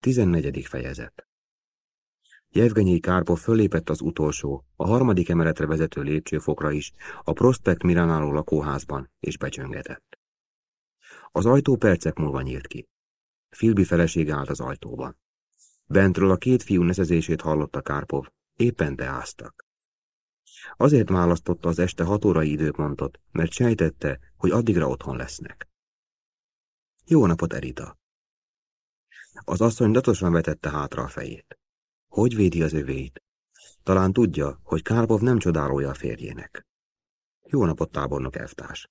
14. fejezet Jevgenyi Kárpov fölépett az utolsó, a harmadik emeletre vezető lépcsőfokra is, a Prospekt Miranáló lakóházban, és becsöngetett. Az ajtó percek múlva nyílt ki. Filbi feleség állt az ajtóban. Bentről a két fiú neszezését hallotta Kárpov, éppen beáztak. Azért választotta az este hat órai időpontot, mert sejtette, hogy addigra otthon lesznek. Jó napot, Erita! Az asszony datosan vetette hátra a fejét. Hogy védi az övéit? Talán tudja, hogy Kárpov nem csodálója a férjének. Jó napot, tábornok elvtárs.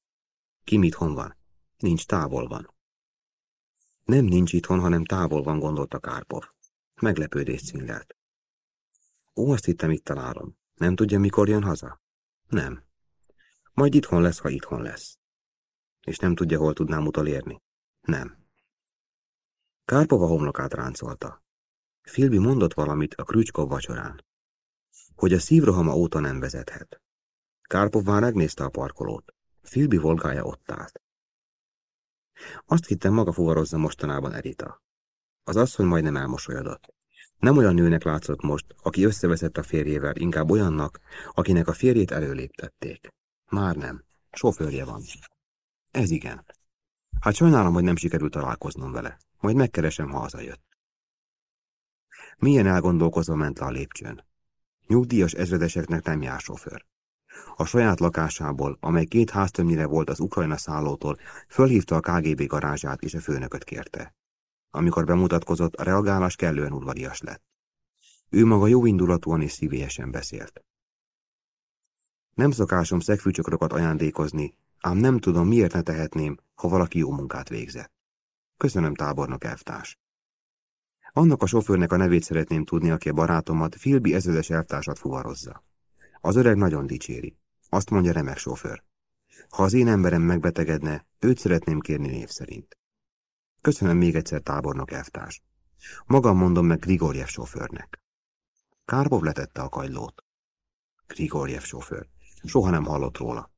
Ki mit hon van? Nincs, távol van. Nem nincs itthon, hanem távol van, gondolta Kárpov. Meglepődés színlelt. Ó, azt hittem, itt találom. Nem tudja, mikor jön haza? Nem. Majd itthon lesz, ha itthon lesz. És nem tudja, hol tudnám utolérni? Nem. Kárpova homlokát ráncolta. Filbi mondott valamit a Krücskov vacsorán. Hogy a szívrohama óta nem vezethet. Kárpov már megnézte a parkolót. Filbi volgája ott állt. Azt hittem maga fuvarozza mostanában Erita. Az asszony majdnem elmosolyodott. Nem olyan nőnek látszott most, aki összeveszett a férjével, inkább olyannak, akinek a férjét előléptették. Már nem. Sofőrje van. Ez igen. Hát sajnálom, hogy nem sikerült találkoznom vele. Majd megkeresem, ha hazajött. Milyen elgondolkozva ment le a lépcsőn. Nyugdíjas ezredeseknek nem jár sofőr. A saját lakásából, amely két háztömnyire volt az Ukrajna szállótól, fölhívta a KGB garázsát és a főnököt kérte. Amikor bemutatkozott, a reagálás kellően udvarias lett. Ő maga jó indulatúan és szívélyesen beszélt. Nem szokásom szegfűcsökröket ajándékozni, ám nem tudom, miért ne tehetném, ha valaki jó munkát végzett. Köszönöm, tábornok elvtárs. Annak a sofőrnek a nevét szeretném tudni, aki a barátomat, Filbi ezredes elvtársat fuvarozza. Az öreg nagyon dicséri. Azt mondja remek sofőr. Ha az én emberem megbetegedne, őt szeretném kérni név szerint. Köszönöm még egyszer, tábornok elvtárs. Magam mondom meg Grigorjev sofőrnek. Kárpov letette a kagylót. Grigorjev sofőr. Soha nem hallott róla.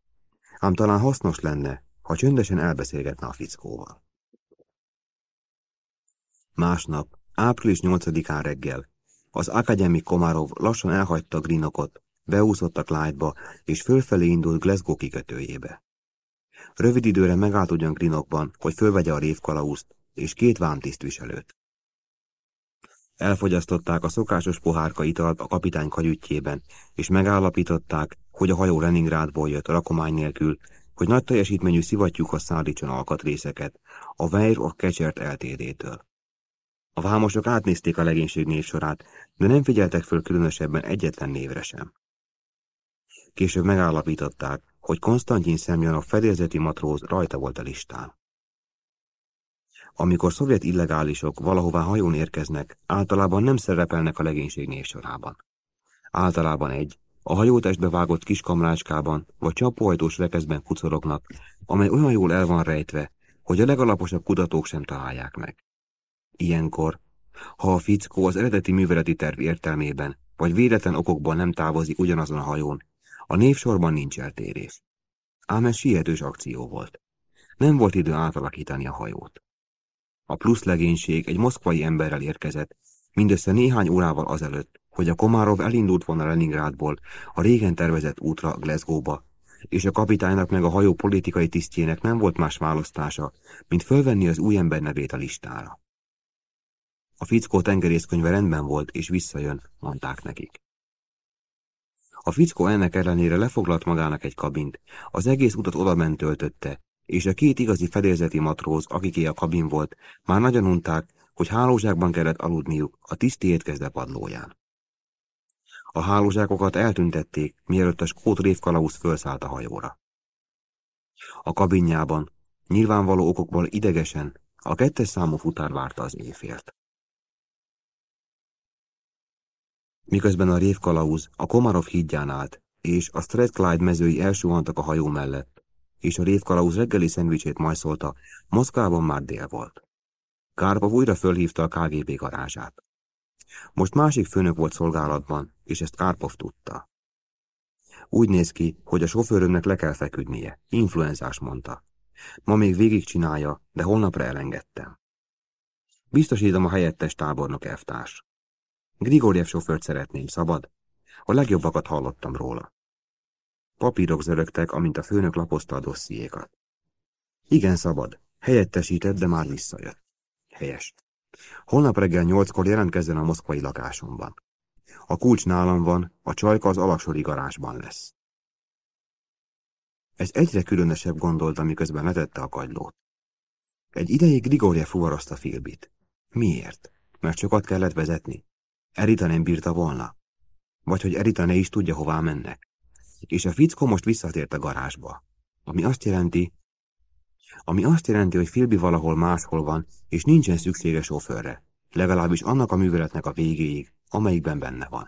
Ám talán hasznos lenne, ha csöndesen elbeszélgetne a fickóval. Másnap, április 8-án reggel, az akadémi Komarov lassan elhagyta Grinokot, beúszott a Clyde-ba, és fölfelé indult Glasgow kikötőjébe. Rövid időre megállt ugyan Grinokban, hogy fölvegye a révkalauzt és két vámtisztviselőt. Elfogyasztották a szokásos pohárka italt a kapitány kagyütjében, és megállapították, hogy a hajó Leningrádból jött rakomány nélkül, hogy nagy teljesítményű szivattyúkhoz szállítson alkatrészeket, a Weir of Kecsert LTD-től. A vámosok átnézték a legénység névsorát, de nem figyeltek föl különösebben egyetlen névre sem. Később megállapították, hogy Konstantin Szemjanov fedélzeti matróz rajta volt a listán. Amikor szovjet illegálisok valahová hajón érkeznek, általában nem szerepelnek a legénység névsorában. Általában egy, a hajótestbe vágott kis kamrácskában vagy csapóajtós rekeszben kucorognak, amely olyan jól el van rejtve, hogy a legalaposabb kutatók sem találják meg. Ilyenkor, ha a fickó az eredeti műveleti terv értelmében, vagy véletlen okokból nem távozik ugyanazon a hajón, a névsorban nincs eltérés. Ám ez sietős akció volt. Nem volt idő átalakítani a hajót. A plusz legénység egy moszkvai emberrel érkezett, mindössze néhány órával azelőtt, hogy a Komárov elindult volna Leningrádból a régen tervezett útra Glasgow-ba, és a kapitánynak meg a hajó politikai tisztjének nem volt más választása, mint fölvenni az új ember nevét a listára. A fickó tengerészkönyve rendben volt, és visszajön, mondták nekik. A fickó ennek ellenére lefoglalt magának egy kabint, az egész utat odament töltötte, és a két igazi fedélzeti matróz, akiké a kabin volt, már nagyon unták, hogy hálózsákban kellett aludniuk a tiszti étkezde padlóján. A hálózsákokat eltüntették, mielőtt a skót révkalauz felszállt a hajóra. A kabinjában, nyilvánvaló okokból idegesen, a kettes számú futár várta az éjfélt. Miközben a révkalauz a Komarov hídján állt, és a Strathclyde mezői elsuhantak a hajó mellett, és a révkalauz reggeli szendvicsét majszolta, Moszkvában már dél volt. Kárpov újra fölhívta a KGB garázsát. Most másik főnök volt szolgálatban, és ezt Kárpov tudta. Úgy néz ki, hogy a sofőrömnek le kell feküdnie. Influenzás mondta. Ma még végigcsinálja, de holnapra elengedtem. Biztosítom a helyettes tábornok elvtárs. Grigorjev sofőrt szeretném, szabad? A legjobbakat hallottam róla. Papírok zörögtek, amint a főnök lapozta a dossziékat. Igen, szabad. Helyettesített, de már visszajött. Helyes. Holnap reggel nyolckor jelentkezzen a moszkvai lakásomban. A kulcs nálam van, a csajka az alaksori garázsban lesz. Ez egyre különösebb gondolta, miközben letette a kagylót. Egy ideig Grigorje fuvarozta Filbit. Miért? Mert sokat kellett vezetni? Erita nem bírta volna? Vagy hogy Erita ne is tudja, hová mennek? És a fickó most visszatért a garázsba. Ami azt jelenti, ami azt jelenti, hogy Filbi valahol máshol van, és nincsen szüksége sofőrre, legalábbis annak a műveletnek a végéig, amelyikben benne van.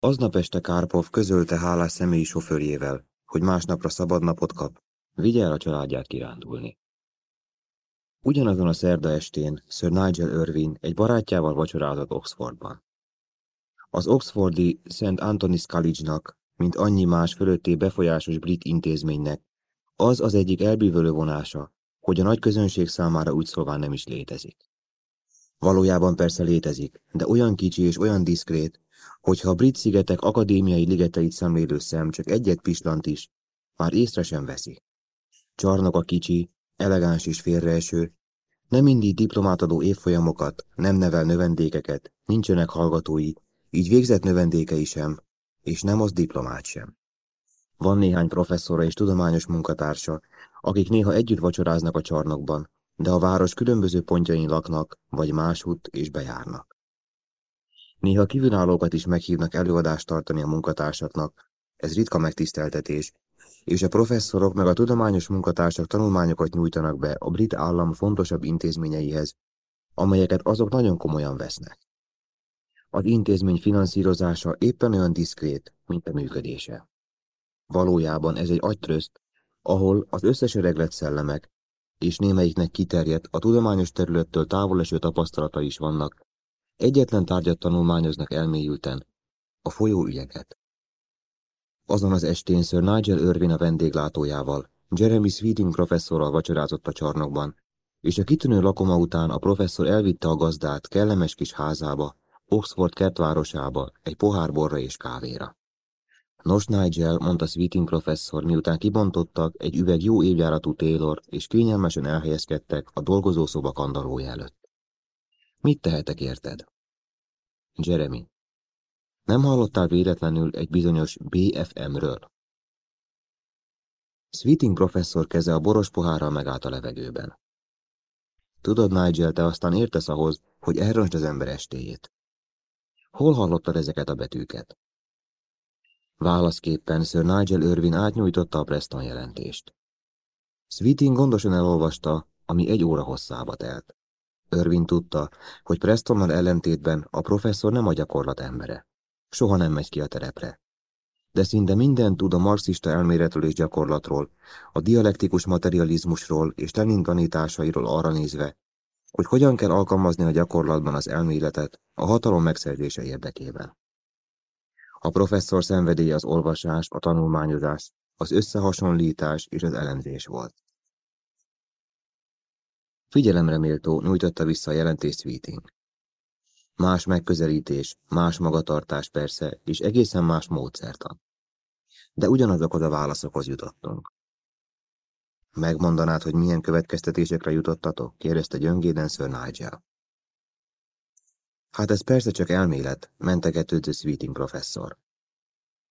Aznap este Kárpov közölte hálás személyi sofőrjével, hogy másnapra szabad napot kap, vigye el a családját kirándulni. Ugyanazon a szerda estén Sir Nigel Irvin egy barátjával vacsorázott Oxfordban. Az Oxfordi St. Anthony's College-nak, mint annyi más fölötté befolyásos brit intézménynek, az az egyik elbűvölő vonása, hogy a nagy közönség számára úgy szólván nem is létezik. Valójában persze létezik, de olyan kicsi és olyan diszkrét, hogyha a brit szigetek akadémiai ligeteit szemlélő szem csak egyet pislant is, már észre sem veszi. Csarnok a kicsi, elegáns és félreeső, nem mindig diplomátadó évfolyamokat, nem nevel növendékeket, nincsenek hallgatói, így végzett növendékei sem, és nem az diplomát sem. Van néhány professzora és tudományos munkatársa, akik néha együtt vacsoráznak a csarnokban, de a város különböző pontjain laknak, vagy másút és bejárnak. Néha kívülállókat is meghívnak előadást tartani a munkatársaknak, ez ritka megtiszteltetés, és a professzorok meg a tudományos munkatársak tanulmányokat nyújtanak be a brit állam fontosabb intézményeihez, amelyeket azok nagyon komolyan vesznek. Az intézmény finanszírozása éppen olyan diszkrét, mint a működése. Valójában ez egy agytrözt, ahol az összes öreglet szellemek, és némelyiknek kiterjedt a tudományos területtől távoleső tapasztalata is vannak, egyetlen tárgyat tanulmányoznak elmélyülten, a folyóügyeket. Azon az estén Sir Nigel Irvin a vendéglátójával, Jeremy Sweeting professzorral vacsorázott a csarnokban, és a kitűnő lakoma után a professzor elvitte a gazdát kellemes kis házába, Oxford kertvárosába, egy pohár borra és kávéra. Nos, Nigel, mondta Sweeting professzor, miután kibontottak egy üveg jó évjáratú Taylor, és kényelmesen elhelyezkedtek a dolgozószoba kandalója előtt. Mit tehetek érted? Jeremy. Nem hallottál véletlenül egy bizonyos BFM-ről? Sweeting professzor keze a boros pohárral megállt a levegőben. Tudod, Nigel, te aztán értesz ahhoz, hogy elrontsd az ember estéjét. Hol hallottad ezeket a betűket? Válaszképpen Sir Nigel Irvin átnyújtotta a Preston jelentést. Sweeting gondosan elolvasta, ami egy óra hosszába telt. Irvin tudta, hogy Prestonnal ellentétben a professzor nem a gyakorlat embere. Soha nem megy ki a terepre. De szinte mindent tud a marxista elméletről és gyakorlatról, a dialektikus materializmusról és Lenin tanításairól arra nézve, hogy hogyan kell alkalmazni a gyakorlatban az elméletet a hatalom megszerzése érdekében. A professzor szenvedélye az olvasás, a tanulmányozás, az összehasonlítás és az elemzés volt. Figyelemre méltó nyújtotta vissza a jelentést Sweeting. Más megközelítés, más magatartás persze, és egészen más módszertan. De ugyanazokhoz a válaszokhoz jutottunk. Megmondanád, hogy milyen következtetésekre jutottatok? kérdezte gyöngéden Sir Nigel. Hát ez persze csak elmélet, mentegetődő Sweeting professzor.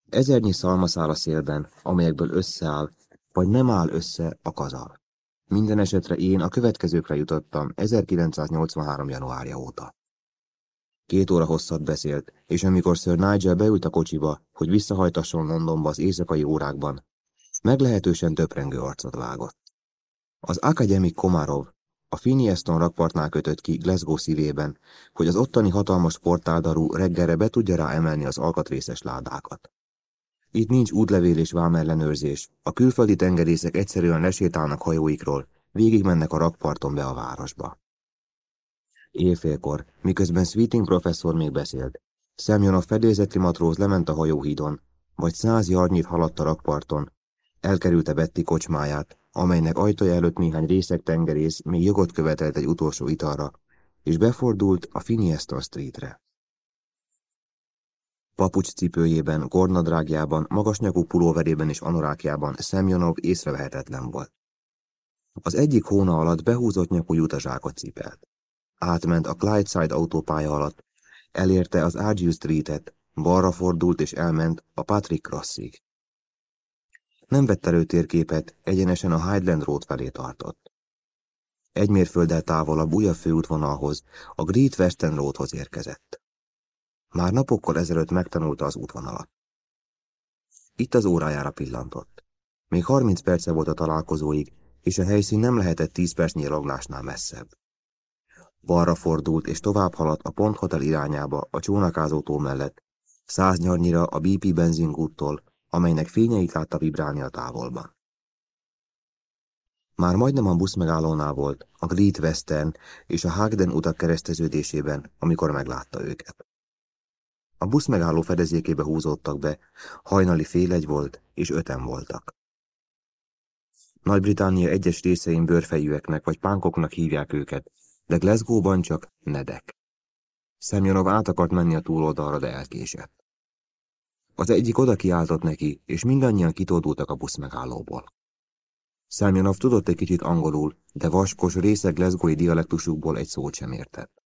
Ezernyi szalmaszál a szélben, amelyekből összeáll, vagy nem áll össze a kazal. Minden esetre én a következőkre jutottam 1983. januárja óta. Két óra hosszat beszélt, és amikor Sir Nigel beült a kocsiba, hogy visszahajtasson Londonba az éjszakai órákban, meglehetősen töprengő arcot vágott. Az akademik Komarov a Finieston rakpartnál kötött ki Glasgow szívében, hogy az ottani hatalmas portáldarú reggelre be tudja rá emelni az alkatrészes ládákat. Itt nincs útlevél és vámellenőrzés, a külföldi tengerészek egyszerűen lesétálnak hajóikról, végigmennek a rakparton be a városba. Éjfélkor, miközben Sweeting professzor még beszélt, Szemjon a fedélzeti matróz lement a hajóhídon, vagy száz jarnyit haladt a rakparton, elkerülte Betty kocsmáját, amelynek ajtaja előtt néhány részek tengerész még jogot követelt egy utolsó italra, és befordult a Finiestor Streetre. Papucs cipőjében, gornadrágjában, magasnyakú pulóverében és anorákjában Szemjonov észrevehetetlen volt. Az egyik hóna alatt behúzott nyakú jutazsákot cipelt. Átment a Clydeside autópálya alatt, elérte az Argyll Streetet, balra fordult és elment a Patrick Crossig. Nem vett elő térképet, egyenesen a Highland Road felé tartott. Egy mérfölddel távolabb újabb főútvonalhoz, a Great Western Roadhoz érkezett. Már napokkal ezelőtt megtanulta az útvonalat. Itt az órájára pillantott. Még 30 perce volt a találkozóig, és a helyszín nem lehetett 10 percnyi raglásnál messzebb. Balra fordult, és tovább haladt a Pont Hotel irányába a csónakázótó mellett, száznyarnyira a BP benzingúttól, amelynek fényeit látta vibrálni a távolban. Már majdnem a busz megállónál volt, a Great Western és a Hagden utak kereszteződésében, amikor meglátta őket. A busz megálló fedezékébe húzódtak be, hajnali fél egy volt, és öten voltak. Nagy-Britannia egyes részein bőrfejűeknek vagy pánkoknak hívják őket, de Glasgow-ban csak nedek. Szemjonov át akart menni a túloldalra, de elkésett. Az egyik oda kiáltott neki, és mindannyian kitódultak a busz megállóból. Szemjonov tudott egy kicsit angolul, de vaskos, részeg leszgói dialektusukból egy szót sem értett.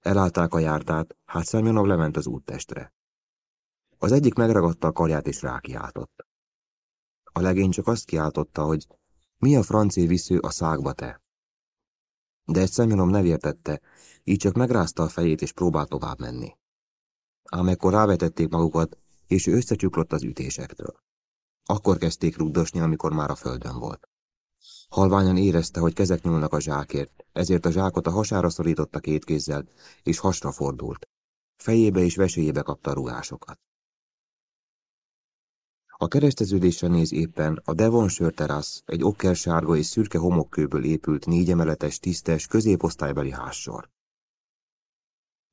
Elállták a jártát, hát Szemjonov lement az úttestre. Az egyik megragadta a karját és rákiáltott. A legény csak azt kiáltotta, hogy mi a francé visző a szágba te? De egy Szemjonov nem értette, így csak megrázta a fejét és próbált tovább menni. Ám ekkor rávetették magukat, és ő összecsuklott az ütésektől. Akkor kezdték rugdosni, amikor már a földön volt. Halványan érezte, hogy kezek nyúlnak a zsákért, ezért a zsákot a hasára szorította két kézzel, és hasra fordult. Fejébe és veséjébe kapta a ruhásokat. A kereszteződésre néz éppen a Devonshire Terrace, egy okkersárga és szürke homokkőből épült négyemeletes, tisztes, középosztálybeli házsor.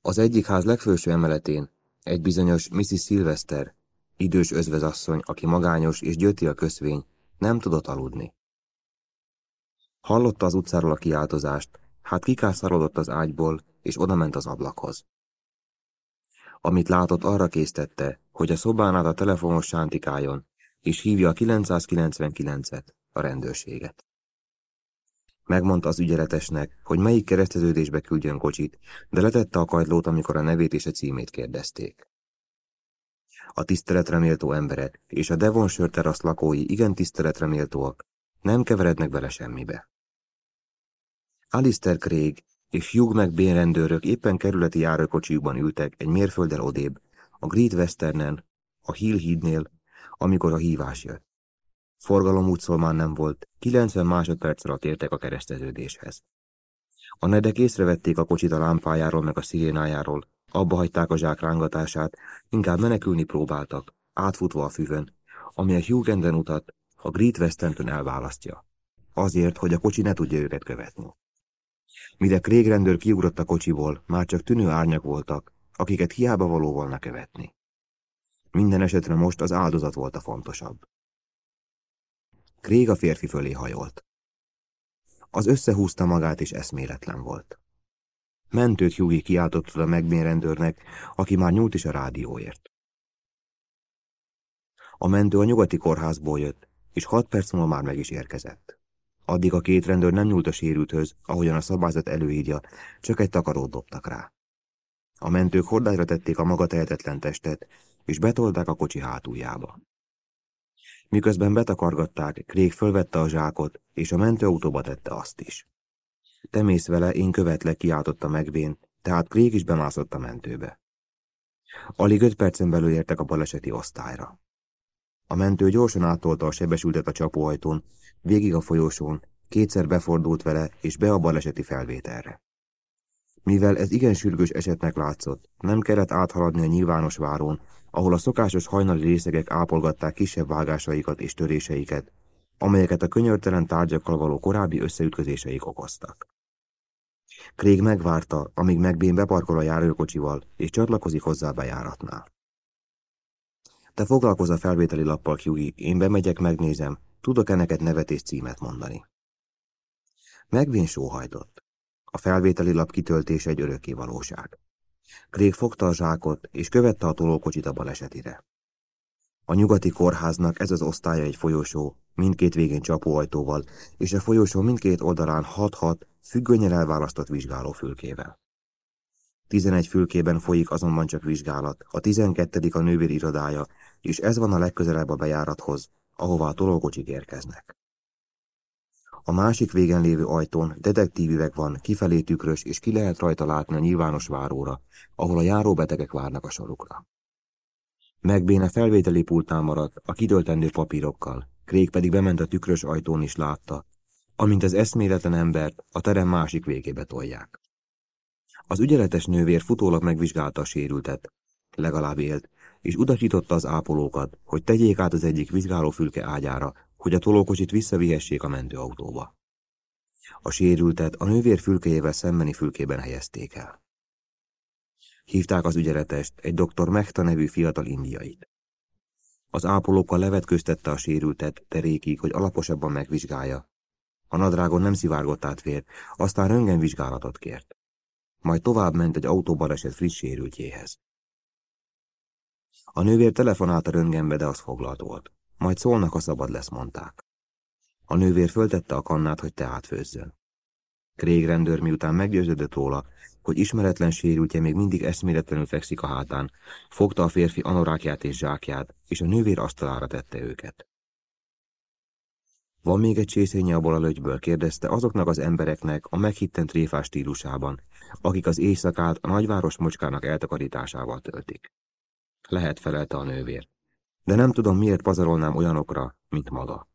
Az egyik ház legfőső emeletén egy bizonyos Mrs. Sylvester, idős özvezasszony, aki magányos és gyöti a köszvény, nem tudott aludni. Hallotta az utcáról a kiáltozást, hát kikászarodott az ágyból, és odament az ablakhoz. Amit látott, arra késztette, hogy a szobán át a telefonos sántikáljon, és hívja a 999-et, a rendőrséget. Megmondta az ügyeletesnek, hogy melyik kereszteződésbe küldjön kocsit, de letette a kajtlót, amikor a nevét és a címét kérdezték. A tiszteletre méltó emberek és a Devonshire terasz lakói igen tiszteletre méltóak, nem keverednek bele semmibe. Alistair Craig és Hugh McBain rendőrök éppen kerületi járókocsiukban ültek egy mérfölddel odébb, a Great Westernen, a Hill hídnél, amikor a hívás jött. Forgalom útszolmán nem volt, 90 másodperc alatt értek a kereszteződéshez. A nedek észrevették a kocsit a lámpájáról meg a szirénájáról, abba hagyták a zsák inkább menekülni próbáltak, átfutva a füvön, ami a Hugenden utat a Great Westentön elválasztja. Azért, hogy a kocsi ne tudja őket követni. Mire Craig rendőr kiugrott a kocsiból, már csak tűnő árnyak voltak, akiket hiába való volna követni. Minden esetre most az áldozat volt a fontosabb. Craig a férfi fölé hajolt. Az összehúzta magát, és eszméletlen volt. Mentőt Hughie kiáltott a megbénrendőrnek, aki már nyúlt is a rádióért. A mentő a nyugati kórházból jött, és hat perc múlva már meg is érkezett. Addig a két rendőr nem nyúlt a sérülthöz, ahogyan a szabályzat előírja, csak egy takarót dobtak rá. A mentők hordályra tették a maga tehetetlen testet, és betolták a kocsi hátuljába. Miközben betakargatták, Craig fölvette a zsákot, és a mentőautóba tette azt is. Te mész vele, én követlek, kiáltotta megvén, tehát Craig is bemászott a mentőbe. Alig öt percen belül értek a baleseti osztályra. A mentő gyorsan átolta a sebesültet a csapóajtón, végig a folyosón, kétszer befordult vele és be a baleseti felvételre. Mivel ez igen sürgős esetnek látszott, nem kellett áthaladni a nyilvános váron, ahol a szokásos hajnali részegek ápolgatták kisebb vágásaikat és töréseiket, amelyeket a könyörtelen tárgyakkal való korábbi összeütközéseik okoztak. Craig megvárta, amíg megbén beparkol a járőrkocsival, és csatlakozik hozzá bejáratnál. Te foglalkozz a felvételi lappal, Hughie, én bemegyek, megnézem, tudok-e neked nevet és címet mondani. Megvén sóhajtott. A felvételi lap kitöltése egy örökké valóság. Craig fogta a zsákot, és követte a tolókocsit a balesetire. A nyugati kórháznak ez az osztálya egy folyosó, mindkét végén csapóajtóval, és a folyosó mindkét oldalán 6-6 függönyen elválasztott vizsgálófülkével. 11 fülkében folyik azonban csak vizsgálat, a 12 a nővér irodája, és ez van a legközelebb a bejárathoz, ahová a tolókocsik érkeznek. A másik végen lévő ajtón detektívüveg van, kifelé tükrös, és ki lehet rajta látni a nyilvános váróra, ahol a járóbetegek várnak a sorukra. Megbéne felvételi pultán maradt, a kidöltendő papírokkal, Krék pedig bement a tükrös ajtón is látta, amint az eszméletlen embert a terem másik végébe tolják. Az ügyeletes nővér futólag megvizsgálta a sérültet, legalább élt, és utasította az ápolókat, hogy tegyék át az egyik vizsgálófülke ágyára, hogy a tolókocsit visszavihessék a mentőautóba. A sérültet a nővér fülkejével szembeni fülkében helyezték el. Hívták az ügyeletest, egy dr. Mehta nevű fiatal indiait. Az ápolókkal levetköztette a sérültet terékig, hogy alaposabban megvizsgálja. A nadrágon nem szivárgott át vér, aztán röntgenvizsgálatot kért. Majd tovább ment egy autóbaleset friss sérültjéhez. A nővér telefonált a röntgenbe, de az foglalt volt. Majd szólnak, a szabad lesz, mondták. A nővér föltette a kannát, hogy teát főzzön. Craig rendőr miután meggyőződött róla, hogy ismeretlen sérültje még mindig eszméletlenül fekszik a hátán, fogta a férfi anorákját és zsákját, és a nővér asztalára tette őket. Van még egy csészénye abból a lögyből, kérdezte azoknak az embereknek a meghitten tréfás stílusában, akik az éjszakát a nagyváros mocskának eltakarításával töltik. Lehet felelte a nővér. De nem tudom, miért pazarolnám olyanokra, mint maga.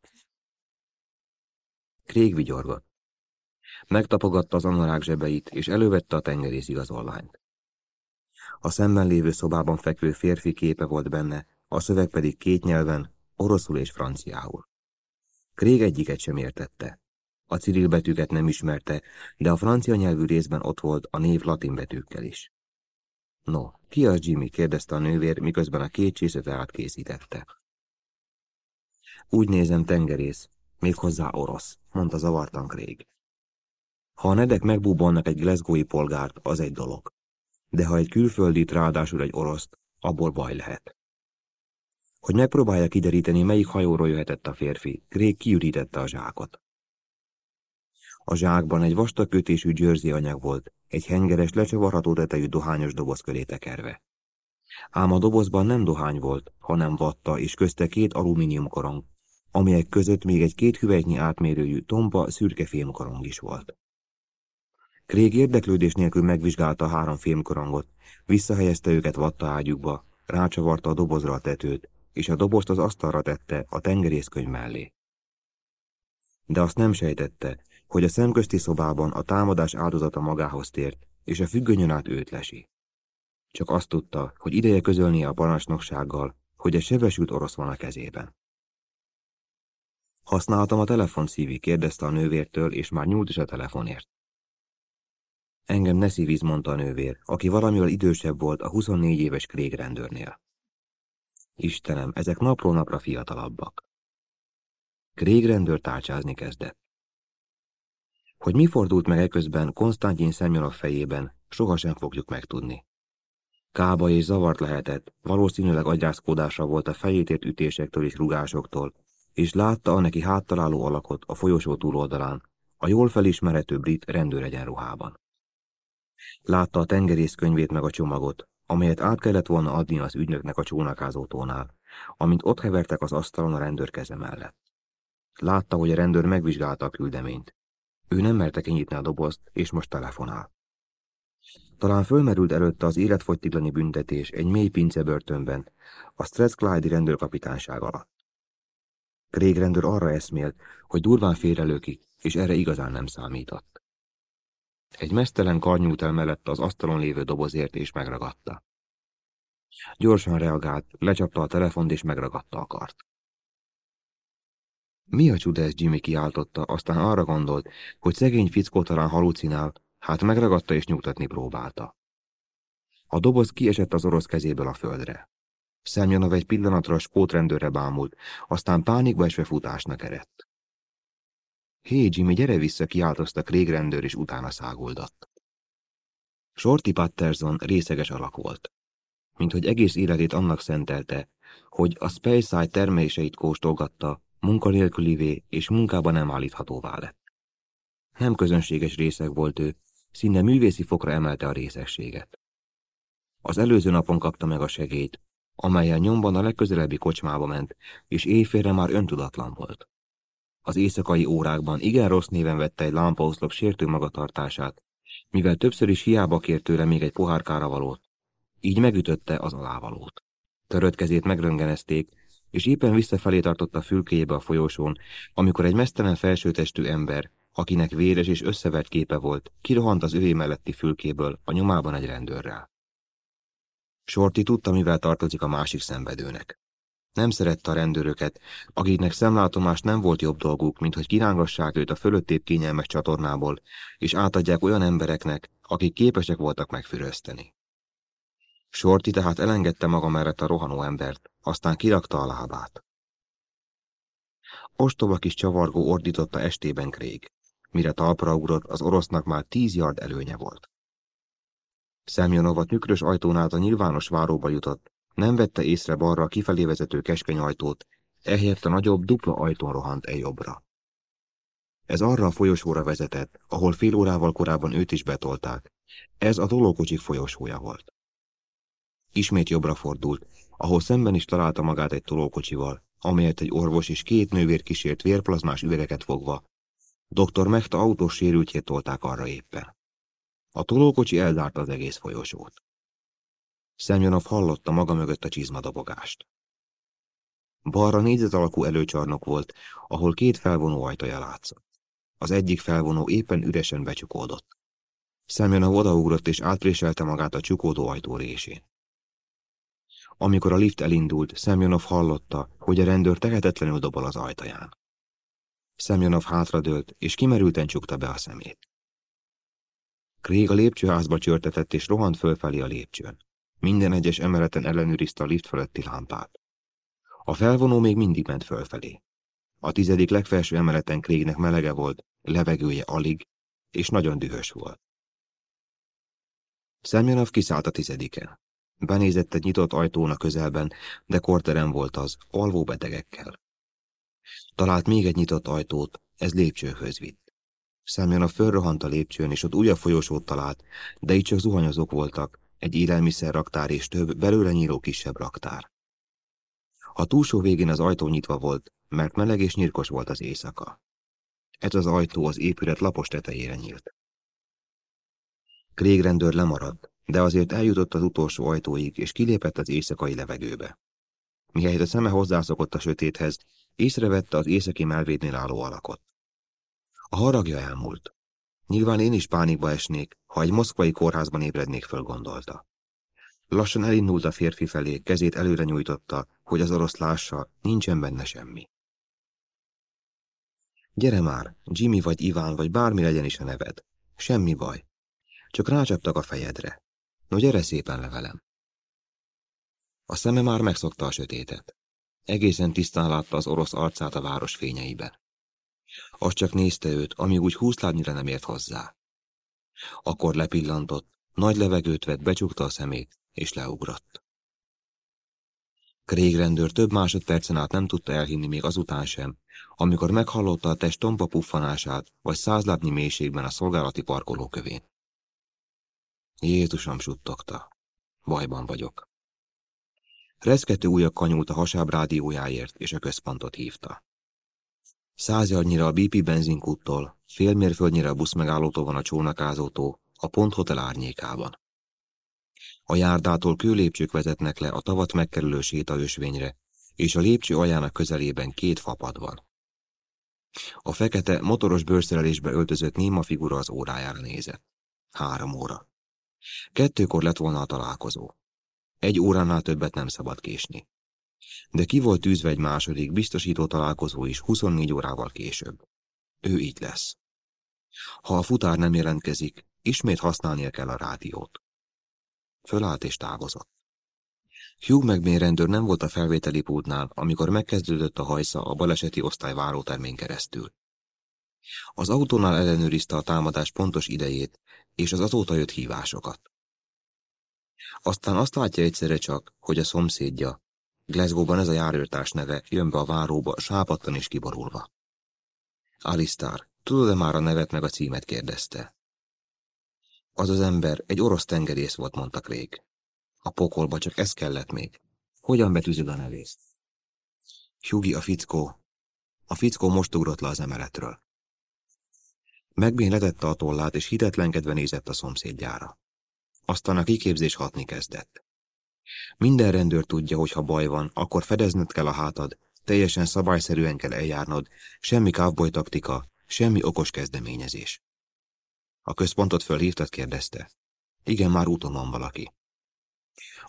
Krég vigyorgott. Megtapogatta az anorák zsebeit, és elővette a tengerész igazolványt. A szemben lévő szobában fekvő férfi képe volt benne, a szöveg pedig két nyelven, oroszul és franciául. Krég egyiket sem értette. A ciril nem ismerte, de a francia nyelvű részben ott volt a név latin betűkkel is. No, ki az Jimmy? kérdezte a nővér, miközben a két csészete átkészítette. Úgy nézem tengerész, méghozzá orosz, mondta zavartan Craig. Ha a nedek megbúbolnak egy gleszgói polgárt, az egy dolog. De ha egy külföldit, ráadásul egy oroszt, abból baj lehet. Hogy megpróbálja kideríteni, melyik hajóról jöhetett a férfi, Grég kiürítette a zsákot. A zsákban egy vastag kötésű győrzi anyag volt, egy hengeres, lecsavarható tetejű dohányos doboz köré tekerve. Ám a dobozban nem dohány volt, hanem vatta és közte két alumínium korong, amelyek között még egy két hüvelyknyi átmérőjű, tompa, szürke fémkorong is volt. Krég érdeklődés nélkül megvizsgálta három fémkorongot, visszahelyezte őket vatta ágyukba, rácsavarta a dobozra a tetőt, és a dobozt az asztalra tette a tengerészkönyv mellé. De azt nem sejtette, hogy a szemközti szobában a támadás áldozata magához tért, és a függönyön át őt lesi. Csak azt tudta, hogy ideje közölnie a parancsnoksággal, hogy egy sebesült orosz van a kezében. Használhatom a telefon szívi, kérdezte a nővértől, és már nyúlt is a telefonért. Engem ne szívíz, mondta a nővér, aki valamivel idősebb volt a 24 éves Craig. Istenem, ezek napról napra fiatalabbak. Craig rendőr tárcsázni kezdett. Hogy mi fordult meg eközben Konstantin Szemjonov fejében, sohasem fogjuk megtudni. Kába és zavart lehetett, valószínűleg agyászkódása volt a fejétért ütésektől és rugásoktól, és látta a neki háttaláló alakot a folyosó túloldalán, a jól felismerhető brit rendőregyenruhában. Látta a tengerészkönyvét meg a csomagot, amelyet át kellett volna adni az ügynöknek a csónakázótónál, amint ott hevertek az asztalon a rendőr keze mellett. Látta, hogy a rendőr megvizsgálta a küldeményt. Ő nem merte kinyitni a dobozt, és most telefonál. Talán fölmerült előtte az életfogytiglani büntetés egy mély pincebörtönben, a Strathclyde rendőrkapitányság alatt. Craig rendőr arra eszmélt, hogy durván félrelőkik, és erre igazán nem számított. Egy mesztelen kar nyújt el mellett az asztalon lévő dobozért, és megragadta. Gyorsan reagált, lecsapta a telefont, és megragadta a kart. Mi a csuda ez Jimmy kiáltotta, aztán arra gondolt, hogy szegény fickó talán halucinál, hát megragadta és nyugtatni próbálta. A doboz kiesett az orosz kezéből a földre. Szemjanov egy pillanatra a spótrendőre bámult, aztán pánikba esve futásnak eredt. Hé, Jimmy, gyere vissza, kiáltozta Craig rendőr, és utána száguldott. Shorty Patterson részeges alak volt. Mint hogy egész életét annak szentelte, hogy a Speyside terméseit kóstolgatta, munkanélkülivé és munkában nem állíthatóvá lett. Nem közönséges részeg volt ő, szinte művészi fokra emelte a részegséget. Az előző napon kapta meg a segélyt, amelyen nyomban a legközelebbi kocsmába ment, és éjfélre már öntudatlan volt. Az éjszakai órákban igen rossz néven vette egy lámpaoszlop sértő magatartását, mivel többször is hiába kért tőle még egy pohárkára valót, így megütötte az alávalót. Törött kezét megröngenezték, és éppen visszafelé tartotta fülkéjébe a folyosón, amikor egy mesztelen felsőtestű ember, akinek véres és összevert képe volt, kirohant az övé melletti fülkéből a nyomában egy rendőrrel. Sorti tudta, mivel tartozik a másik szenvedőnek. Nem szerette a rendőröket, akiknek szemlátomás nem volt jobb dolguk, mint hogy kirángassák őt a fölöttébb kényelmes csatornából, és átadják olyan embereknek, akik képesek voltak megfürözteni. Sorti tehát elengedte maga mellett a rohanó embert, aztán kirakta a lábát. Ostoba kis csavargó ordította estében Craig. Mire talpra ugrott, az orosznak már tíz yard előnye volt. Szemjonova tükrös ajtón át a nyilvános váróba jutott, nem vette észre balra a kifelé vezető keskeny ajtót, ehelyett a nagyobb dupla ajtón rohant egy jobbra. Ez arra a folyosóra vezetett, ahol fél órával korábban őt is betolták. Ez a tolókocsik folyosója volt. Ismét jobbra fordult, ahol szemben is találta magát egy tolókocsival, amelyet egy orvos és két nővér kísért vérplazmás üvegeket fogva. Dr. Mechta autós sérültjét tolták arra éppen. A tolókocsi eldárta az egész folyosót. Szemjonov hallotta maga mögött a csizmadabogást. Balra négyzet alakú előcsarnok volt, ahol két felvonó ajtaja látszott. Az egyik felvonó éppen üresen becsukódott. Szemjonov odaugrott és átpréselte magát a csukódó ajtó résén. Amikor a lift elindult, Szemjonov hallotta, hogy a rendőr tehetetlenül dobol az ajtaján. Szemjonov hátradőlt, és kimerülten csukta be a szemét. Krég a lépcsőházba csörtetett, és rohant fölfelé a lépcsőn. Minden egyes emeleten ellenőrizte a lift feletti lámpát. A felvonó még mindig ment fölfelé. A tizedik legfelső emeleten Krégnek melege volt, levegője alig, és nagyon dühös volt. Szemjonov kiszállt a tizediken. Benézett egy nyitott ajtón közelben, de korterem volt az, alvó betegekkel. Talált még egy nyitott ajtót, ez lépcsőhöz vitt. Szemjon a fölrohant a lépcsőn, és ott újabb folyosót talált, de itt csak zuhanyozók voltak, egy élelmiszer raktár és több, belőle nyíló kisebb raktár. A túlsó végén az ajtó nyitva volt, mert meleg és nyírkos volt az éjszaka. Ez az ajtó az épület lapos tetejére nyílt. Krégrendőr lemaradt, de azért eljutott az utolsó ajtóig, és kilépett az éjszakai levegőbe. Mihelyt a szeme hozzászokott a sötéthez, észrevette az északi melvédnél álló alakot. A haragja elmúlt. Nyilván én is pánikba esnék, ha egy moszkvai kórházban ébrednék föl, gondolta. Lassan elindult a férfi felé, kezét előre nyújtotta, hogy az orosz lássa, nincsen benne semmi. Gyere már, Jimmy vagy Iván, vagy bármi legyen is a neved. Semmi baj. Csak rácsaptak a fejedre. No gyere szépen le. A szeme már megszokta a sötétet. Egészen tisztán látta az orosz arcát a város fényeiben. Az csak nézte őt, amíg úgy húsz lábnyira nem ért hozzá. Akkor lepillantott, nagy levegőt vett, becsukta a szemét, és leugrott. Craig rendőr több másodpercen át nem tudta elhinni még azután sem, amikor meghallotta a test tompa puffanását, vagy száz lábnyi mélységben a szolgálati parkolókövén. Jézusom suttogta. Bajban vagyok. Reszkető ujjak kanyult a hasáb rádiójáért, és a központot hívta. Százjarnyira a BP benzinkúttól, fél mérföldnyire a busz megállótól van a csónakázótó, a Pont Hotel árnyékában. A járdától kőlépcsők vezetnek le a tavat megkerülő sétaösvényre, és a lépcső aljának közelében két fapad van. A fekete, motoros bőrszerelésbe öltözött néma figura az órájára nézett. Három óra. Kettőkor lett volna a találkozó. Egy óránál többet nem szabad késni. De ki volt tűzve egy második, biztosító találkozó is 24 órával később. Ő így lesz. Ha a futár nem jelentkezik, ismét használnia kell a rádiót. Fölállt és távozott. Hugh McBain nem volt a felvételi pultnál, amikor megkezdődött a hajsza a baleseti osztály várótermén keresztül. Az autónál ellenőrizte a támadás pontos idejét és az azóta jött hívásokat. Aztán azt látja egyszerre csak, hogy a szomszédja, Glasgow-ban ez a járőrtárs neve, jön be a váróba, sápattan és kiborulva. Alistair, tudod-e már a nevet meg a címet kérdezte. Az az ember egy orosz tengerész volt, mondta Craig. A pokolba csak ez kellett még. Hogyan betűzöd a nevét? Hugi a fickó. A fickó most ugrott le az emeletről. Megbén letette a tollát, és hitetlenkedve nézett a szomszédjára. Aztán a kiképzés hatni kezdett. Minden rendőr tudja, hogy ha baj van, akkor fedezned kell a hátad, teljesen szabályszerűen kell eljárnod, semmi kávboly taktika, semmi okos kezdeményezés. A központot fölhívtad, kérdezte. Igen, már úton van valaki.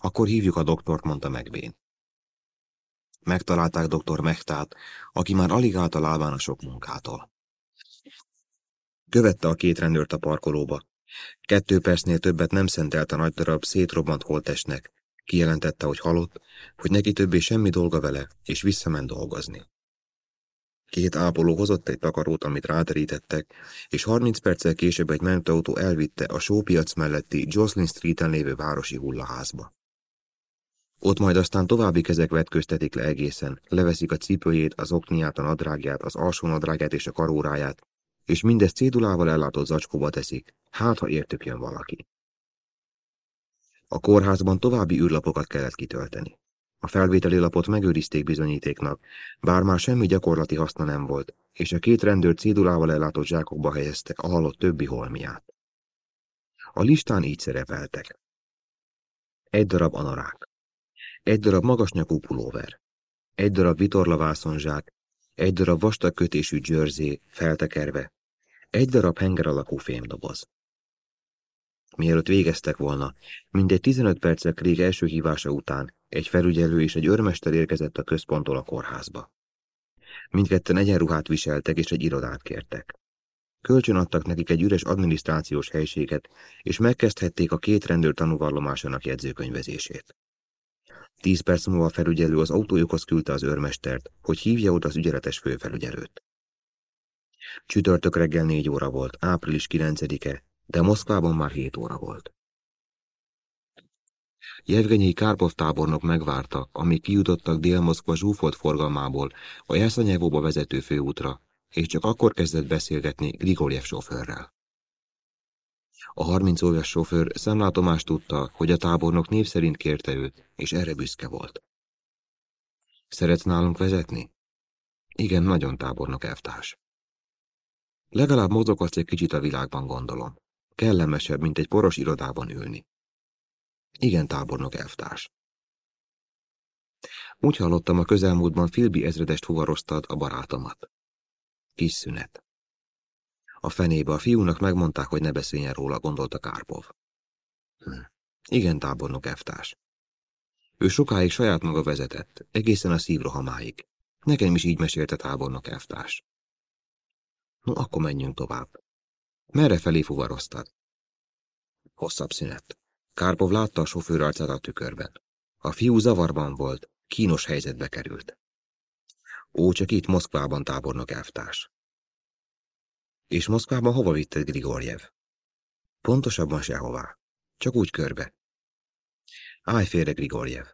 Akkor hívjuk a doktort, mondta Megbén. Megtalálták dr. Mechtát, aki már alig állt a lábán a sok munkától. Követte a két rendőrt a parkolóba. Kettő percnél többet nem szentelt a nagy darab szétrobbant holtestnek. Kijelentette, hogy halott, hogy neki többé semmi dolga vele, és visszament dolgozni. Két ápoló hozott egy takarót, amit ráterítettek, és 30 perccel később egy mentőautó elvitte a sópiac melletti Jocelyn Street-en lévő városi hullaházba. Ott majd aztán további kezek vetköztetik le egészen, leveszik a cipőjét, az okniát, a nadrágját, az alsó nadrágját és a karóráját, és mindezt cédulával ellátott zacskóba teszik, hát ha értük jön valaki. A kórházban további űrlapokat kellett kitölteni. A felvételi lapot megőrizték bizonyítéknak, bár már semmi gyakorlati haszna nem volt, és a két rendőr cédulával ellátott zsákokba helyezte a halott többi holmiát. A listán így szerepeltek. Egy darab anorák, egy darab magasnyakú pulóver, egy darab vitorlavászonzsák, egy darab vastag kötésű győrzé, feltekerve, egy darab henger alakú fémdoboz. Mielőtt végeztek volna, mindegy 15 perccel Krieg első hívása után egy felügyelő és egy örmester érkezett a központtól a kórházba. Mindketten egyenruhát viseltek és egy irodát kértek. Kölcsön adtak nekik egy üres adminisztrációs helységet, és megkezdhették a két rendőr tanúvallomásának jegyzőkönyvezését. Tíz perc múlva a felügyelő az autójukhoz küldte az őrmestert, hogy hívja oda az ügyeletes főfelügyelőt. Csütörtök reggel négy óra volt, április 9-e, de Moszkvában már hét óra volt. Jevgenyi Kárpov tábornok megvárta, amíg kijutottak Dél-Moszkva zsúfolt forgalmából a Jászanyevóba vezető főútra, és csak akkor kezdett beszélgetni Grigorjev sofőrrel. A harminc éves sofőr szemlátomást tudta, hogy a tábornok név szerint kérte őt, és erre büszke volt. Szeretsz nálunk vezetni? Igen, nagyon tábornok elvtárs. Legalább mozoghatsz egy kicsit a világban, gondolom. Kellemesebb, mint egy poros irodában ülni. Igen, tábornok elvtárs. Úgy hallottam, a közelmúltban Filbi ezredest fuvaroztad a barátomat. Kis szünet. A fenébe a fiúnak megmondták, hogy ne beszéljen róla, gondolta Kárpov. Hm. Igen, tábornok elvtárs. Ő sokáig saját maga vezetett, egészen a szívrohamáig. Nekem is így mesélte tábornok elvtárs. No, akkor menjünk tovább. Merre felé fuvaroztad? Hosszabb szünet. Kárpov látta a sofőr arcát a tükörben. A fiú zavarban volt, kínos helyzetbe került. Ó, csak itt Moszkvában tábornok elvtárs. És Moszkvában hova vitted Grigorjev? Pontosabban sehová. Csak úgy körbe. Állj félre, Grigorjev.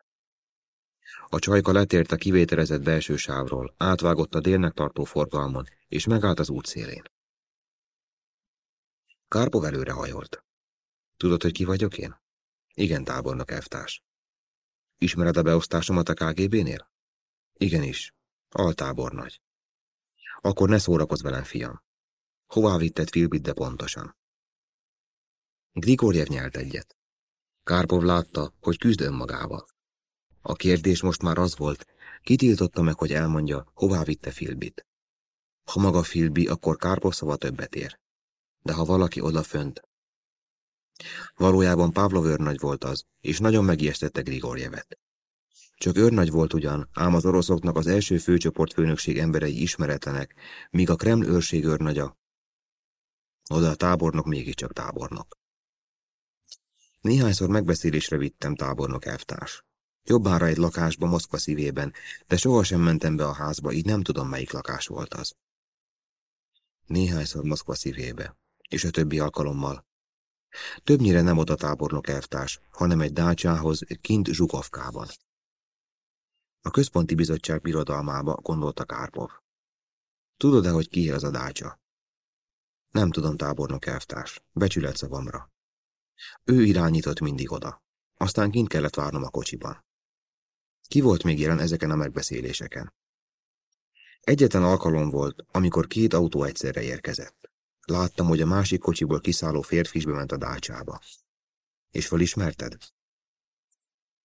A csajka letért a kivételezett belső sávról, átvágott a délnek tartó forgalmon, és megállt az útszélén. Kárpov előre hajolt. Tudod, hogy ki vagyok én? Igen, tábornok elvtárs. Ismered a beosztásomat a KGB-nél? Igenis. Altábornagy. Akkor ne szórakozz velem, fiam. Hová vitted Filbit, de pontosan? Grigorjev nyelt egyet. Kárpov látta, hogy küzd önmagával. A kérdés most már az volt, kitiltotta meg, hogy elmondja, hová vitte Filbit. Ha maga Filbi, akkor Kárpov szava többet ér. De ha valaki odafönt... Valójában Pavlov őrnagy volt az, és nagyon megijesztette Grigorjevet. Csak őrnagy volt ugyan, ám az oroszoknak az első főcsoport főnökség emberei ismeretlenek, míg a Kreml őrség őrnagya. Oda a tábornok mégiscsak tábornok. Néhányszor megbeszélésre vittem tábornok elvtárs. Jobbára egy lakásba Moszkva szívében, de sohasem mentem be a házba, így nem tudom, melyik lakás volt az. Néhányszor Moszkva szívébe, és a többi alkalommal. Többnyire nem oda tábornok elvtárs, hanem egy dácsához kint Zsukovkában. A központi bizottság birodalmába gondolta Kárpov. Tudod-e, hogy ki az a dácsa? Nem tudom, tábornok elvtárs. Becsület szavamra. Ő irányított mindig oda. Aztán kint kellett várnom a kocsiban. Ki volt még jelen ezeken a megbeszéléseken? Egyetlen alkalom volt, amikor két autó egyszerre érkezett. Láttam, hogy a másik kocsiból kiszálló férfi is bement a dácsába. És felismerted?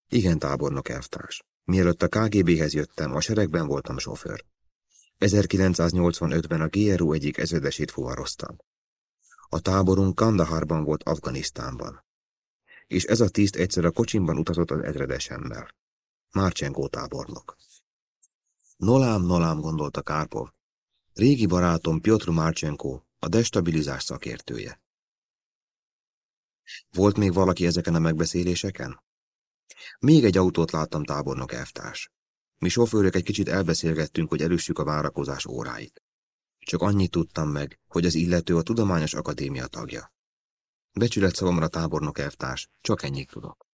Igen, tábornok elvtárs. Mielőtt a KGB-hez jöttem, a seregben voltam sofőr. 1985-ben a GRU egyik ezredesét fuvaroztam. A táborunk Kandaharban volt Afganisztánban. És ez a tiszt egyszer a kocsimban utazott az ezredesemmel. Márcsenkó tábornok. Nolám, nolám, gondolta Kárpov. Régi barátom Piotr Márcsenkó, a destabilizás szakértője. Volt még valaki ezeken a megbeszéléseken? Még egy autót láttam tábornok elvtárs. Mi sofőrök egy kicsit elbeszélgettünk, hogy elüssük a várakozás óráit. Csak annyit tudtam meg, hogy az illető a Tudományos Akadémia tagja. Becsület szavamra tábornok elvtárs, csak ennyit tudok.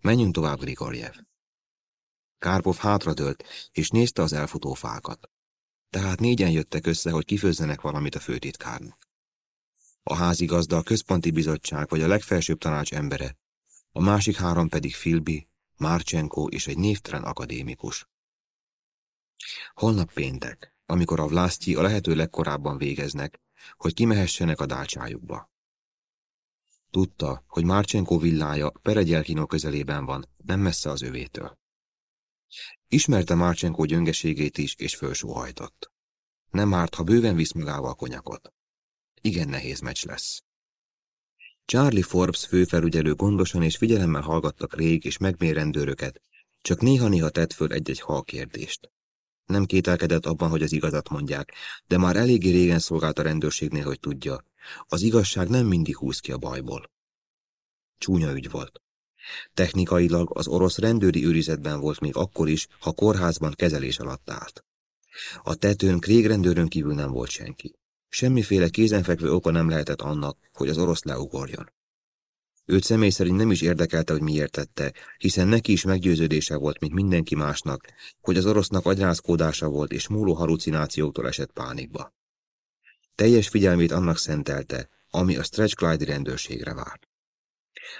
Menjünk tovább, Grigorjev. Kárpov hátradőlt, és nézte az elfutó fákat. Tehát négyen jöttek össze, hogy kifőzzenek valamit a főtitkárnak. A házigazda, a központi bizottság vagy a legfelsőbb tanács embere, a másik három pedig Filbi, Márcsenko és egy névtelen akadémikus. Holnap péntek, amikor a Vlasztyi a lehető legkorábban végeznek, hogy kimehessenek a dácsájukba. Tudta, hogy Márcsenko villája Peregyelkino közelében van, nem messze az övétől. Ismerte Márcsenko gyöngeségét is, és fölsóhajtott. Nem árt, ha bőven visz magával konyakot. Igen nehéz meccs lesz. Charlie Forbes főfelügyelő gondosan és figyelemmel hallgattak rég és megmérendőröket, csak néha-néha tett föl egy-egy hal kérdést. Nem kételkedett abban, hogy az igazat mondják, de már eléggé régen szolgált a rendőrségnél, hogy tudja. Az igazság nem mindig húz ki a bajból. Csúnya ügy volt. Technikailag az orosz rendőri őrizetben volt még akkor is, ha kórházban kezelés alatt állt. A tetőn Krég rendőrön kívül nem volt senki. Semmiféle kézenfekvő oka nem lehetett annak, hogy az orosz leugorjon. Őt személy szerint nem is érdekelte, hogy miért tette, hiszen neki is meggyőződése volt, mint mindenki másnak, hogy az orosznak agyrázkódása volt és múló halucinációktól esett pánikba. Teljes figyelmét annak szentelte, ami a Stretch Clyde rendőrségre várt.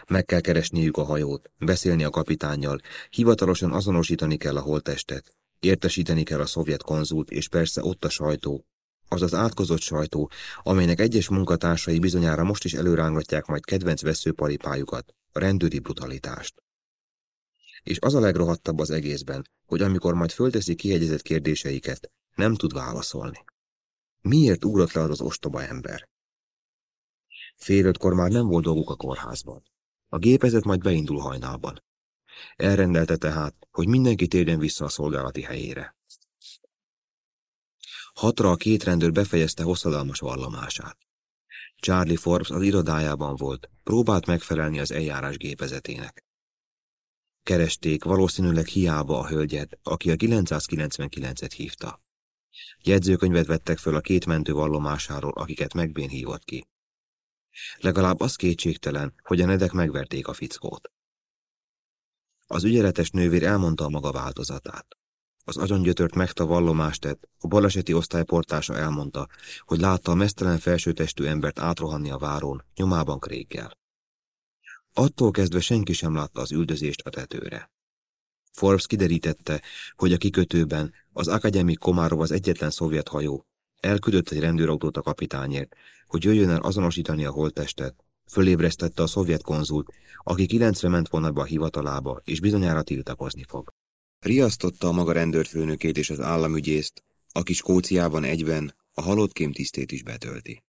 Meg kell keresniük a hajót, beszélni a kapitánnyal, hivatalosan azonosítani kell a holttestet, értesíteni kell a szovjet konzult, és persze ott a sajtó, az az átkozott sajtó, amelynek egyes munkatársai bizonyára most is előrángatják majd kedvenc veszőparipájukat, a rendőri brutalitást. És az a legrohadtabb az egészben, hogy amikor majd fölteszi kiegyezett kérdéseiket, nem tud válaszolni. Miért ugrott le az az ostoba ember? Fél ötkor már nem volt dolguk a kórházban. A gépezet majd beindul hajnalban. Elrendelte tehát, hogy mindenki térjen vissza a szolgálati helyére. Hatra a két rendőr befejezte hosszadalmas vallomását. Charlie Forbes az irodájában volt, próbált megfelelni az eljárás gépezetének. Keresték valószínűleg hiába a hölgyet, aki a 999-et hívta. Jegyzőkönyvet vettek föl a két mentő vallomásáról, akiket megbén hívott ki. Legalább az kétségtelen, hogy a nedek megverték a fickót. Az ügyeletes nővér elmondta a maga változatát. Az agyongyötört megta vallomást tett, a baleseti osztályportása elmondta, hogy látta a mesztelen felsőtestű embert átrohanni a váron, nyomában kréggel. Attól kezdve senki sem látta az üldözést a tetőre. Forbes kiderítette, hogy a kikötőben az akadémik Komárov az egyetlen szovjet hajó, elküldött egy rendőrautót a kapitányért, hogy jöjjön el azonosítani a holttestet, fölébresztette a szovjet konzult, aki kilencre ment volna be a hivatalába, és bizonyára tiltakozni fog. Riasztotta a maga rendőrfőnökét és az államügyészt, aki Skóciában egyben a halott kémtisztét is betölti.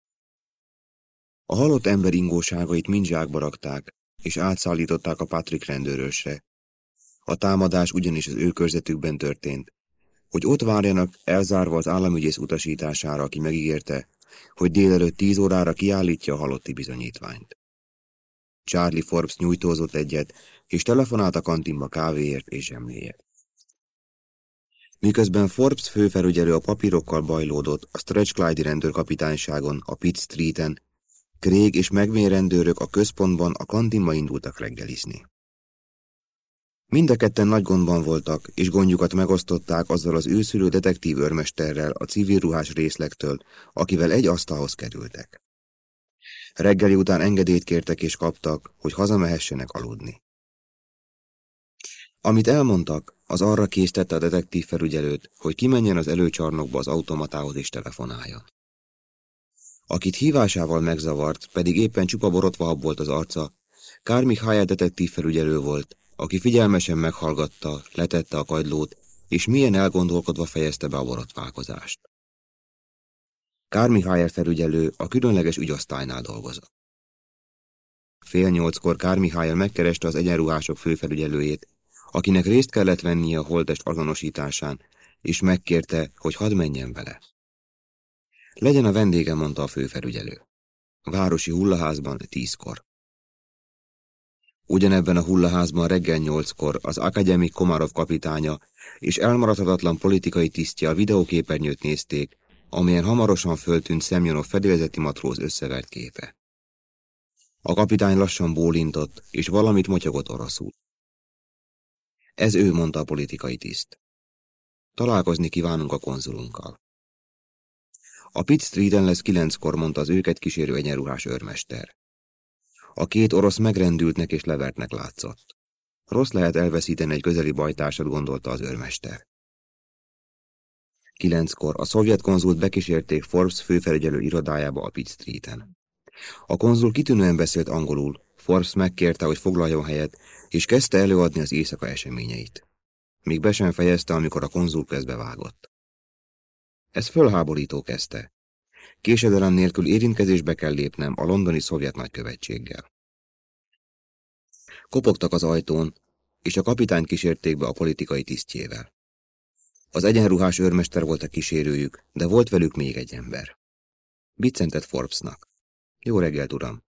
A halott ember ingóságait mind zsákba rakták, és átszállították a Patrick rendőrösre. A támadás ugyanis az ő körzetükben történt, hogy ott várjanak elzárva az államügyész utasítására, aki megígérte, hogy délelőtt tíz órára kiállítja a halotti bizonyítványt. Charlie Forbes nyújtózott egyet, és telefonált a kantinba kávéért és zsemléért. Miközben Forbes főfelügyelő a papírokkal bajlódott a Clyde rendőrkapitányságon, a Pitt Streeten, Craig és megmény rendőrök a központban a kantinba indultak reggelizni. Mind a ketten nagy gondban voltak, és gondjukat megosztották azzal az őszülő detektív őrmesterrel a civil ruhás részlektől, akivel egy asztalhoz kerültek. Reggeli után engedélyt kértek és kaptak, hogy hazamehessenek aludni. Amit elmondtak, az arra késztette a detektív felügyelőt, hogy kimenjen az előcsarnokba az automatához és telefonáljon. Akit hívásával megzavart, pedig éppen csupa borotva volt az arca, Kármik Hájá detektív felügyelő volt, aki figyelmesen meghallgatta, letette a kagylót, és milyen elgondolkodva fejezte be a borotválkozást. Kármi Hájer felügyelő a különleges ügyosztálynál dolgozott. Fél nyolckor Kármi Hájer megkereste az egyenruhások főfelügyelőjét, akinek részt kellett vennie a holtest azonosításán, és megkérte, hogy hadd menjen vele. Legyen a vendége, mondta a főfelügyelő. Városi hullaházban tízkor. Ugyanebben a hullaházban reggel nyolckor az akadémik Komarov kapitánya és elmaradhatatlan politikai tisztje a videóképernyőt nézték, amelyen hamarosan föltűnt Szemjonov fedélzeti matróz összevert képe. A kapitány lassan bólintott, és valamit motyogott oroszul. Ez ő, mondta a politikai tiszt. Találkozni kívánunk a konzulunkkal. A Pitt Streeten lesz kilenckor, mondta az őket kísérő egyenruhás őrmester. A két orosz megrendültnek és levertnek látszott. Rossz lehet elveszíteni egy közeli bajtársat, gondolta az őrmester. Kilenckor a szovjet konzult bekísérték Forbes főfelügyelő irodájába a Pitt Streeten. A konzul kitűnően beszélt angolul, Forbes megkérte, hogy foglaljon helyet, és kezdte előadni az éjszaka eseményeit. Még be sem fejezte, amikor a konzul vágott. Ez fölháborító kezdte. Késedelem nélkül érintkezésbe kell lépnem a londoni szovjet nagykövetséggel. Kopogtak az ajtón, és a kapitány kísérték be a politikai tisztjével. Az egyenruhás őrmester volt a kísérőjük, de volt velük még egy ember. Biccentett Forbesnak. Jó reggelt, uram!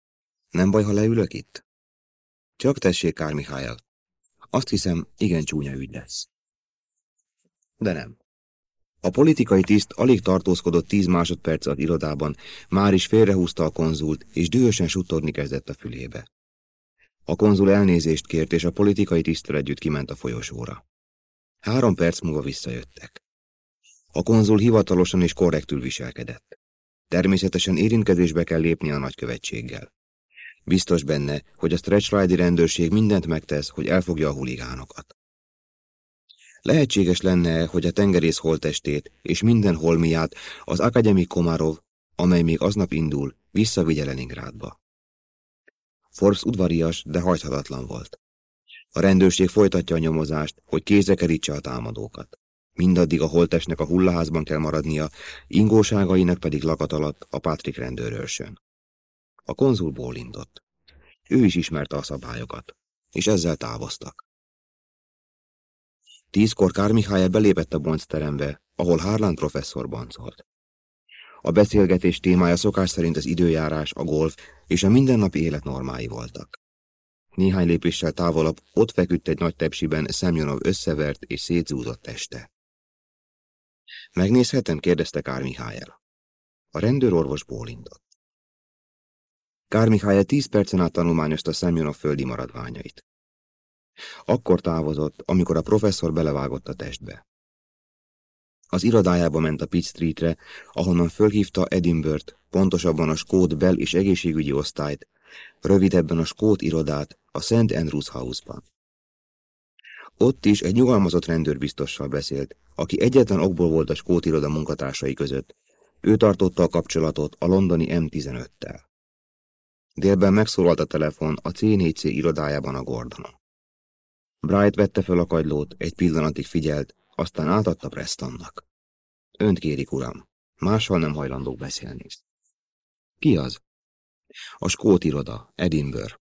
Nem baj, ha leülök itt? Csak tessék, Kár Mihály. Azt hiszem, igen csúnya ügy lesz. De nem. A politikai tiszt alig tartózkodott tíz másodperc az irodában, már is félrehúzta a konzult, és dühösen suttogni kezdett a fülébe. A konzul elnézést kért, és a politikai tisztel együtt kiment a folyosóra. Három perc múlva visszajöttek. A konzul hivatalosan és korrektül viselkedett. Természetesen érintkezésbe kell lépni a nagykövetséggel. Biztos benne, hogy a Stretch rendőrség mindent megtesz, hogy elfogja a huligánokat. Lehetséges lenne, hogy a tengerész holtestét és minden holmiát az Akademi Komarov, amely még aznap indul, visszavigye Leningrádba. Forbes udvarias, de hajthatatlan volt. A rendőrség folytatja a nyomozást, hogy kézre kerítse a támadókat. Mindaddig a holtestnek a hullaházban kell maradnia, ingóságainak pedig lakat alatt a Patrick rendőrőrsön. A konzul bólintott. Ő is ismerte a szabályokat, és ezzel távoztak. Tízkor Kár Mihály belépett a boncterembe, ahol Harlan professzor boncolt. A beszélgetés témája szokás szerint az időjárás, a golf és a mindennapi élet normái voltak. Néhány lépéssel távolabb ott feküdt egy nagy tepsiben Szemjonov összevert és szétzúzott teste. Megnézhetem? kérdezte Kár Mihályel. A rendőrorvos bólintott. Kár Mihály tíz percen át tanulmányozta Szemjonov földi maradványait. Akkor távozott, amikor a professzor belevágott a testbe. Az irodájába ment a Pitt Streetre, ahonnan fölhívta Edinburgh, pontosabban a Skót bel- és egészségügyi osztályt, rövidebben a Skót irodát, a St. Andrews House-ban. Ott is egy nyugalmazott rendőrbiztossal beszélt, aki egyetlen okból volt a Skót iroda munkatársai között. Ő tartotta a kapcsolatot a londoni M15-tel. Délben megszólalt a telefon a C4C irodájában a Gordonon. Bright vette fel a kagylót, egy pillanatig figyelt, aztán átadta Prestonnak. Önt kérik, uram. Máshol nem hajlandók beszélni. Ki az? A skót iroda, Edinburgh.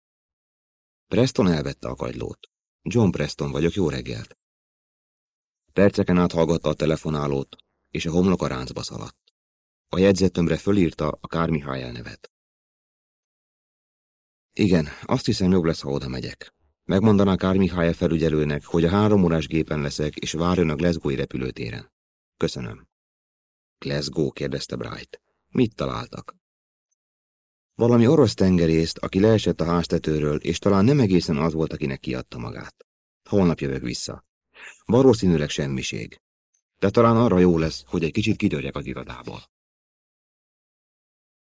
Preston elvette a kagylót. John Preston vagyok, jó reggelt. Perceken át hallgatta a telefonálót, és a homlok a ráncba szaladt. A jegyzetömre fölírta a Kár Mihály nevet. Igen, azt hiszem jobb lesz, ha oda megyek. Megmondaná Kár Mihály felügyelőnek, hogy a három órás gépen leszek, és várjon a Glasgow-i repülőtéren. Köszönöm. Glasgow, kérdezte Bright. Mit találtak? Valami orosz tengerészt, aki leesett a háztetőről, és talán nem egészen az volt, akinek kiadta magát. Holnap jövök vissza. Valószínűleg semmiség. De talán arra jó lesz, hogy egy kicsit kitörjek az irodából.